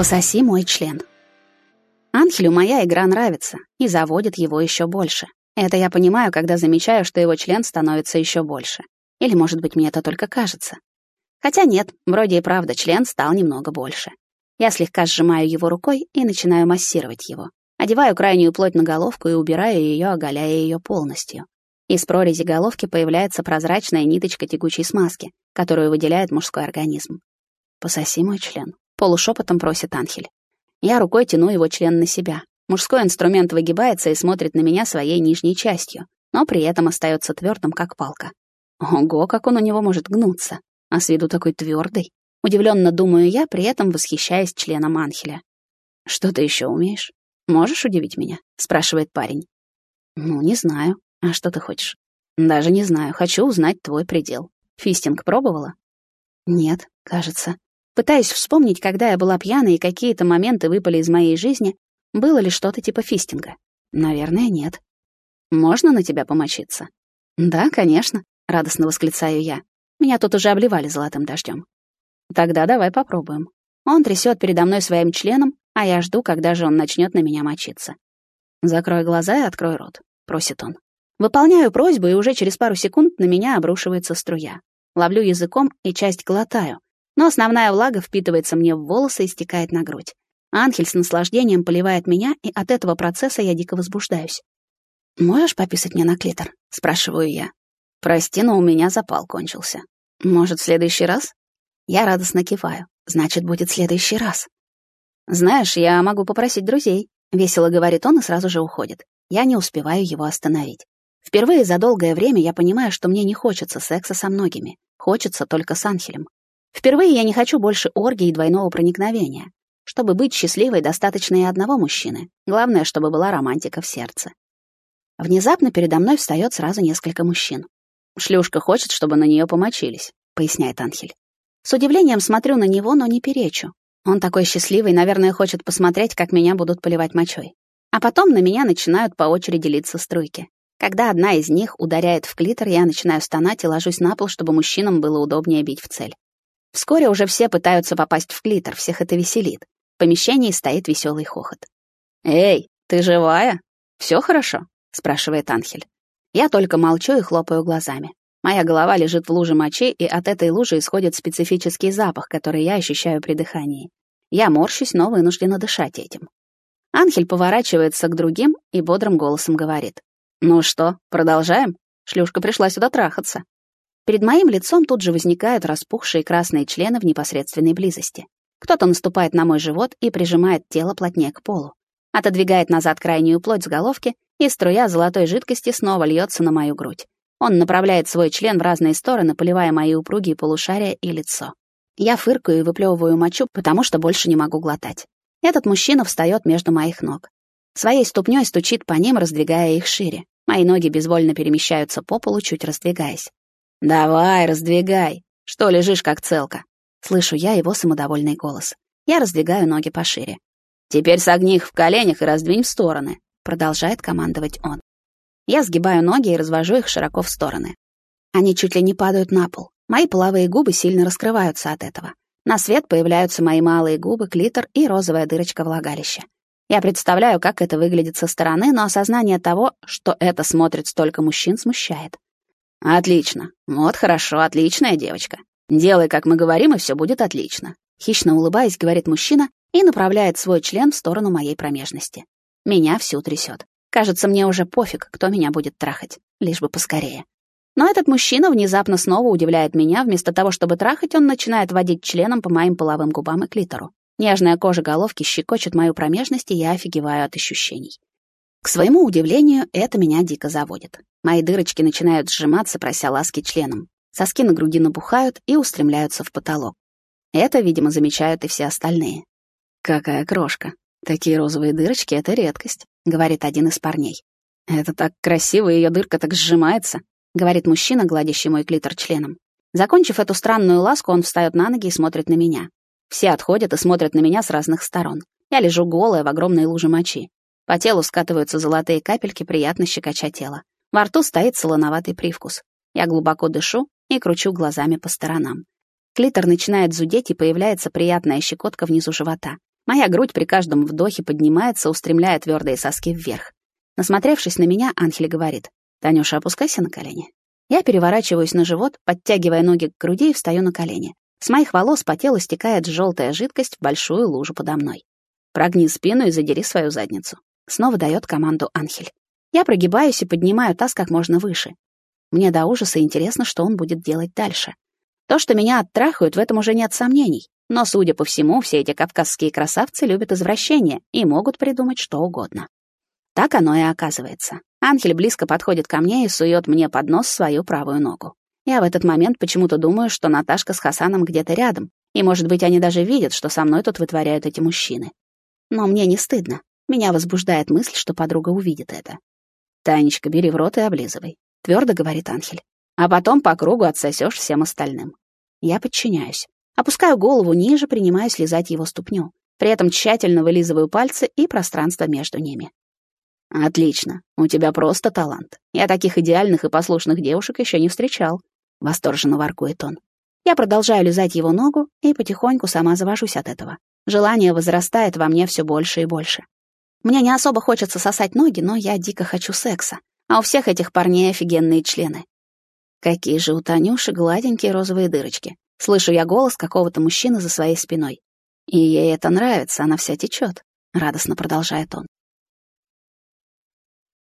Пососи мой член. Анхелю моя игра нравится и заводит его еще больше. Это я понимаю, когда замечаю, что его член становится еще больше. Или, может быть, мне это только кажется. Хотя нет, вроде и правда, член стал немного больше. Я слегка сжимаю его рукой и начинаю массировать его. Одеваю крайнюю плоть на головку и убираю ее, оголяя ее полностью. Из прорези головки появляется прозрачная ниточка тягучей смазки, которую выделяет мужской организм. «Пососи мой член», — полушепотом просит Анхель. Я рукой тяну его член на себя. Мужской инструмент выгибается и смотрит на меня своей нижней частью, но при этом остается твердым, как палка. Ого, как он у него может гнуться. А с виду такой твердый. Удивленно думаю я, при этом восхищаясь членом Анхеля. «Что ты еще умеешь? Можешь удивить меня?» — спрашивает парень. «Ну, не знаю. А что ты хочешь?» «Даже не знаю. Хочу узнать твой предел. Фистинг пробовала?» «Нет, кажется. Пытаюсь вспомнить, когда я была пьяна и какие-то моменты выпали из моей жизни. Было ли что-то типа фистинга? Наверное, нет. Можно на тебя помочиться? Да, конечно, радостно восклицаю я. Меня тут уже обливали золотым дождем. Тогда давай попробуем. Он трясет передо мной своим членом, а я жду, когда же он начнет на меня мочиться. Закрой глаза и открой рот, просит он. Выполняю просьбу, и уже через пару секунд на меня обрушивается струя. Ловлю языком и часть глотаю, но основная влага впитывается мне в волосы и стекает на грудь. Анхель с наслаждением поливает меня, и от этого процесса я дико возбуждаюсь. «Можешь пописать мне на клитор?» — спрашиваю я. «Прости, но у меня запал кончился. Может, в следующий раз?» Я радостно киваю. «Значит, будет следующий раз». «Знаешь, я могу попросить друзей», — весело говорит он и сразу же уходит. Я не успеваю его остановить. Впервые за долгое время я понимаю, что мне не хочется секса со многими. Хочется только с Анхелем. Впервые я не хочу больше оргии и двойного проникновения. Чтобы быть счастливой, достаточно и одного мужчины. Главное, чтобы была романтика в сердце. Внезапно передо мной встает сразу несколько мужчин. «Шлюшка хочет, чтобы на нее помочились», — поясняет Анхель. С удивлением смотрю на него, но не перечу. Он такой счастливый, наверное, хочет посмотреть, как меня будут поливать мочой. А потом на меня начинают по очереди литься струйки. Когда одна из них ударяет в клитор, я начинаю стонать и ложусь на пол, чтобы мужчинам было удобнее бить в цель. Вскоре уже все пытаются попасть в клитор, всех это веселит. В помещении стоит веселый хохот. «Эй, ты живая? Все хорошо?» — спрашивает Анхель. Я только молчу и хлопаю глазами. Моя голова лежит в луже мочи, и от этой лужи исходит специфический запах, который я ощущаю при дыхании. Я морщусь, но вынуждена дышать этим. Анхель поворачивается к другим и бодрым голосом говорит. «Ну что, продолжаем? Шлюшка пришла сюда трахаться». Перед моим лицом тут же возникают распухшие красные члены в непосредственной близости. Кто-то наступает на мой живот и прижимает тело плотнее к полу. Отодвигает назад крайнюю плоть с головки, и струя золотой жидкости снова льется на мою грудь. Он направляет свой член в разные стороны, поливая мои упругие полушария и лицо. Я фыркаю и выплевываю мочу, потому что больше не могу глотать. Этот мужчина встает между моих ног. Своей ступней стучит по ним, раздвигая их шире. Мои ноги безвольно перемещаются по полу, чуть раздвигаясь. «Давай, раздвигай! Что лежишь, как целка?» Слышу я его самодовольный голос. Я раздвигаю ноги пошире. «Теперь согни их в коленях и раздвинь в стороны», — продолжает командовать он. Я сгибаю ноги и развожу их широко в стороны. Они чуть ли не падают на пол. Мои половые губы сильно раскрываются от этого. На свет появляются мои малые губы, клитор и розовая дырочка влагалища. Я представляю, как это выглядит со стороны, но осознание того, что это смотрит столько мужчин, смущает. «Отлично. Вот хорошо, отличная девочка. Делай, как мы говорим, и все будет отлично». Хищно улыбаясь, говорит мужчина и направляет свой член в сторону моей промежности. Меня всю трясет. Кажется, мне уже пофиг, кто меня будет трахать, лишь бы поскорее. Но этот мужчина внезапно снова удивляет меня, вместо того, чтобы трахать, он начинает водить членом по моим половым губам и клитору. Нежная кожа головки щекочет мою промежность, и я офигеваю от ощущений. К своему удивлению, это меня дико заводит. Мои дырочки начинают сжиматься, прося ласки членом. Соски на груди набухают и устремляются в потолок. Это, видимо, замечают и все остальные. «Какая крошка! Такие розовые дырочки — это редкость», — говорит один из парней. «Это так красиво, ее дырка так сжимается», — говорит мужчина, гладящий мой клитор членом. Закончив эту странную ласку, он встает на ноги и смотрит на меня. Все отходят и смотрят на меня с разных сторон. Я лежу голая в огромной луже мочи. По телу скатываются золотые капельки, приятно щекоча тело. Во рту стоит солоноватый привкус. Я глубоко дышу и кручу глазами по сторонам. Клитор начинает зудеть, и появляется приятная щекотка внизу живота. Моя грудь при каждом вдохе поднимается, устремляя твердые соски вверх. Насмотревшись на меня, Анхель говорит, «Танюша, опускайся на колени». Я переворачиваюсь на живот, подтягивая ноги к груди и встаю на колени. С моих волос по телу стекает желтая жидкость в большую лужу подо мной. «Прогни спину и задери свою задницу». Снова дает команду Анхель. Я прогибаюсь и поднимаю таз как можно выше. Мне до ужаса интересно, что он будет делать дальше. То, что меня оттрахают, в этом уже нет сомнений. Но, судя по всему, все эти кавказские красавцы любят извращения и могут придумать что угодно. Так оно и оказывается. Анхель близко подходит ко мне и сует мне под нос свою правую ногу. Я в этот момент почему-то думаю, что Наташка с Хасаном где-то рядом, и, может быть, они даже видят, что со мной тут вытворяют эти мужчины. Но мне не стыдно. Меня возбуждает мысль, что подруга увидит это. «Танечка, бери в рот и облизывай», — твердо говорит Анхель. «А потом по кругу отсосешь всем остальным». Я подчиняюсь. Опускаю голову ниже, принимаюсь лизать его ступню. При этом тщательно вылизываю пальцы и пространство между ними. «Отлично. У тебя просто талант. Я таких идеальных и послушных девушек еще не встречал», — восторженно воркует он. Я продолжаю лизать его ногу и потихоньку сама завожусь от этого. Желание возрастает во мне все больше и больше. Мне не особо хочется сосать ноги, но я дико хочу секса. А у всех этих парней офигенные члены. Какие же у Танюши гладенькие розовые дырочки. Слышу я голос какого-то мужчины за своей спиной. И ей это нравится, она вся течет. Радостно продолжает он.